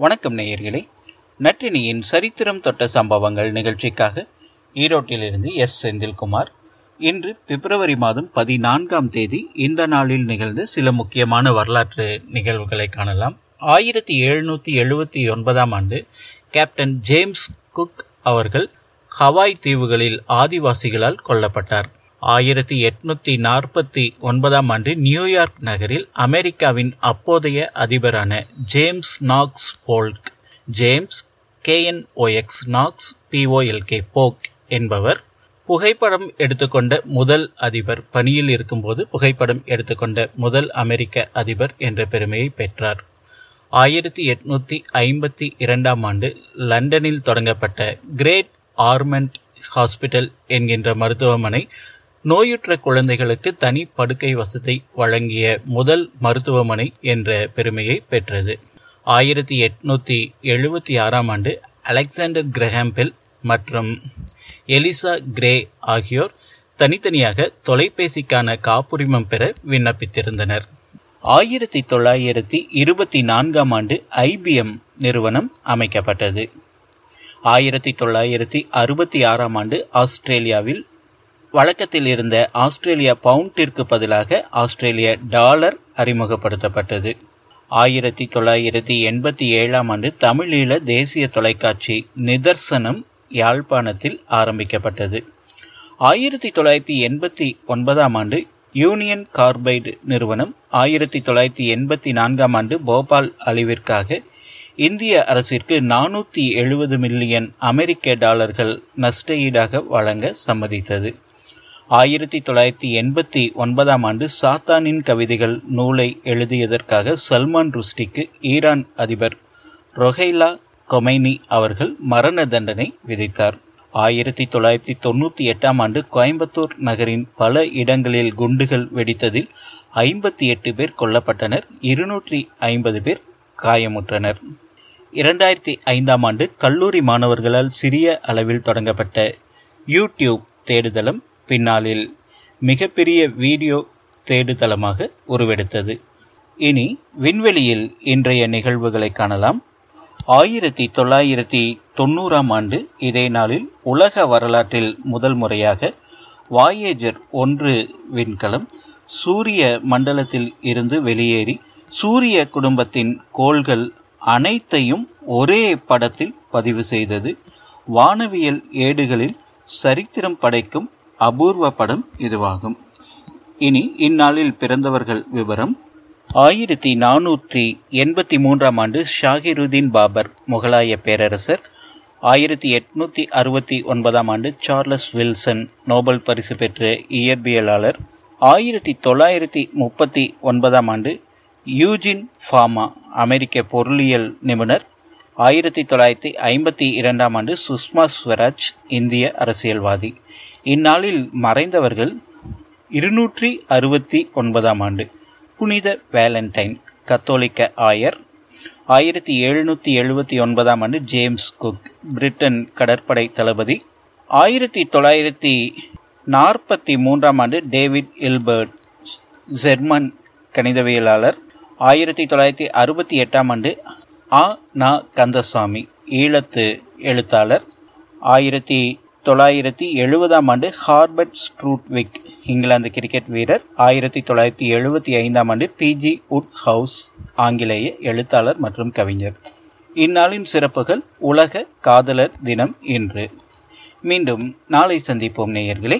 வணக்கம் நேயர்களே. நற்றினியின் சரித்திரம் தொட்ட சம்பவங்கள் நிகழ்ச்சிக்காக ஈரோட்டிலிருந்து எஸ். செந்தில்குமார். இன்று பிப்ரவரி மாதம் பதினான்காம் தேதி இந்த நாளில் நிகழ்ந்த சில முக்கியமான வரலாற்று நிகழ்வுகளை காணலாம். ஆயிரத்தி எழுநூற்றி எழுபத்தி ஒன்பதாம் ஆண்டு கேப்டன் ஜேம்ஸ் குக் அவர்கள் ஹவாய் தீவுகளில் ஆதிவாசிகளால் கொல்லப்பட்டார். ஆயிரத்தி எட்நூத்தி நாற்பத்தி ஒன்பதாம் ஆண்டு நியூயார்க் நகரில் அமெரிக்காவின் அப்போதைய அதிபரான James Knox Polk James K N O X Knox P O L K Polk என்பவர் புகைப்படம் எடுத்துக்கொண்ட முதல் அதிபர் பணியில் இருக்கும்போது புகைப்படம் எடுத்துக்கொண்ட முதல் அமெரிக்க அதிபர் என்ற பெருமையை பெற்றார். ஆயிரத்தி எட்நூத்தி ஐம்பத்தி இரண்டாம் ஆண்டு லண்டனில் தொடங்கப்பட்ட கிரேட் ஆர்மெண்ட் ஹாஸ்பிட்டல் என்கின்ற மருத்துவமனை நோயுற்ற குழந்தைகளுக்கு தனி படுக்கை வசதி வழங்கிய முதல் மருத்துவமனை என்ற பெருமையை பெற்றது. ஆயிரத்தி எட்நூத்தி எழுபத்தி ஆறாம் ஆண்டு அலெக்சாண்டர் கிரஹாம்பெல் மற்றும் எலிசா கிரே ஆகியோர் தனித்தனியாக தொலைபேசிக்கான காப்புரிமம் பெற விண்ணப்பித்திருந்தனர். ஆயிரத்தி தொள்ளாயிரத்தி இருபத்தி நான்காம் ஆண்டு ஐபிஎம் நிறுவனம் அமைக்கப்பட்டது. ஆயிரத்தி தொள்ளாயிரத்தி அறுபத்தி ஆறாம் ஆண்டு ஆஸ்திரேலியாவில் வழக்கத்தில் இருந்த ஆஸ்திரேலிய பவுண்டிற்கு பதிலாக ஆஸ்திரேலிய டாலர் அறிமுகப்படுத்தப்பட்டது. ஆயிரத்தி தொள்ளாயிரத்தி எண்பத்தி ஏழாம் ஆண்டு தமிழீழ தேசிய தொலைக்காட்சி நிதர்சனம் யாழ்ப்பாணத்தில் ஆரம்பிக்கப்பட்டது. ஆயிரத்தி தொள்ளாயிரத்தி எண்பத்தி ஒன்பதாம் ஆண்டு யூனியன் கார்பைடு நிறுவனம் ஆயிரத்தி தொள்ளாயிரத்தி எண்பத்தி நான்காம் ஆண்டு போபால் அழிவிற்காக இந்திய அரசிற்கு நானூற்றி எழுபது மில்லியன் அமெரிக்க டாலர்கள் நஷ்டஈடாக வழங்க சம்மதித்தது. ஆயிரத்தி தொள்ளாயிரத்தி எண்பத்தி ஒன்பதாம் ஆண்டு சாத்தானின் கவிதைகள் நூலை எழுதியதற்காக சல்மான் ருஷ்டிக்கு ஈரான் அதிபர் ரொஹைலா கொமைனி அவர்கள் மரண தண்டனை விதித்தார். ஆயிரத்தி தொள்ளாயிரத்தி தொண்ணூற்றி எட்டாம் ஆண்டு கோயம்புத்தூர் நகரின் பல இடங்களில் குண்டுகள் வெடித்ததில் ஐம்பத்தி எட்டு பேர் கொல்லப்பட்டனர் இருநூற்றி ஐம்பது பேர் காயமுற்றனர். இரண்டாயிரத்தி ஐந்தாம் ஆண்டு கல்லூரி மாணவர்களால் சிறிய அளவில் தொடங்கப்பட்ட யூடியூப் தேடுதலும் பின்னாளில் மிகப்பெரிய வீடியோ தேடுதளமாக உருவெடுத்தது. இனி விண்வெளியில் இன்றைய நிகழ்வுகளை காணலாம். ஆயிரத்தி தொள்ளாயிரத்தி தொண்ணூறாம் ஆண்டு இதே நாளில் உலக வரலாற்றில் முதல் முறையாக வாயேஜர் ஒன்று விண்கலம் சூரிய மண்டலத்தில் இருந்து வெளியேறி சூரிய குடும்பத்தின் கோள்கள் அனைத்தையும் ஒரே படத்தில் பதிவு செய்தது. வானவியல் ஏடுகளில் சரித்திரம் படைக்கும் அபூர்வ படம் இதுவாகும். இனி இந்நாளில் பிறந்தவர்கள் விவரம். ஆயிரத்தி நானூற்றி எண்பத்தி மூன்றாம் ஆண்டு ஷாகிருதீன் பாபர் முகலாய பேரரசர். ஆயிரத்தி எட்நூத்தி அறுபத்தி ஒன்பதாம் ஆண்டு சார்லஸ் வில்சன் நோபல் பரிசு பெற்ற இயற்பியலாளர். ஆயிரத்தி தொள்ளாயிரத்தி முப்பத்தி ஒன்பதாம் ஆண்டு யூஜின் ஃபாமா அமெரிக்க பொருளியல் நிபுணர். ஆயிரத்தி தொள்ளாயிரத்தி ஐம்பத்தி இரண்டாம் ஆண்டு சுஷ்மா ஸ்வராஜ் இந்திய அரசியல்வாதி. இந்நாளில் மறைந்தவர்கள் இருநூற்றி அறுபத்தி ஒன்பதாம் ஆண்டு. புனித வேலண்டைன் கத்தோலிக்க ஆயர். ஆயிரத்தி எழுநூற்றி எழுபத்தி ஒன்பதாம் ஆண்டு ஜேம்ஸ் குக் பிரிட்டன் கடற்படை தளபதி. ஆயிரத்தி தொள்ளாயிரத்தி நாற்பத்தி மூன்றாம் ஆண்டு டேவிட் இல்பர்ட் ஜெர்மன் கணிதவியலாளர். ஆயிரத்தி தொள்ளாயிரத்தி அறுபத்தி எட்டாம் ஆண்டு ஆ நா கந்தசாமி. ஈழத்து எழுத்தாளர். ஆயிரத்தி தொள்ளாயிரத்தி எழுபதாம் ஆண்டு ஹார்பர்ட் ஸ்ட்ரூட்விக் இங்கிலாந்து கிரிக்கெட் வீரர். ஆயிரத்தி தொள்ளாயிரத்தி எழுபத்தி ஐந்தாம் ஆண்டு பிஜி உட் ஹவுஸ் ஆங்கிலேய எழுத்தாளர் மற்றும் கவிஞர். இந்நாளின் சிறப்புகள் உலக காதலர் தினம் இன்று. மீண்டும் நாளை சந்திப்போம் நேயர்களே.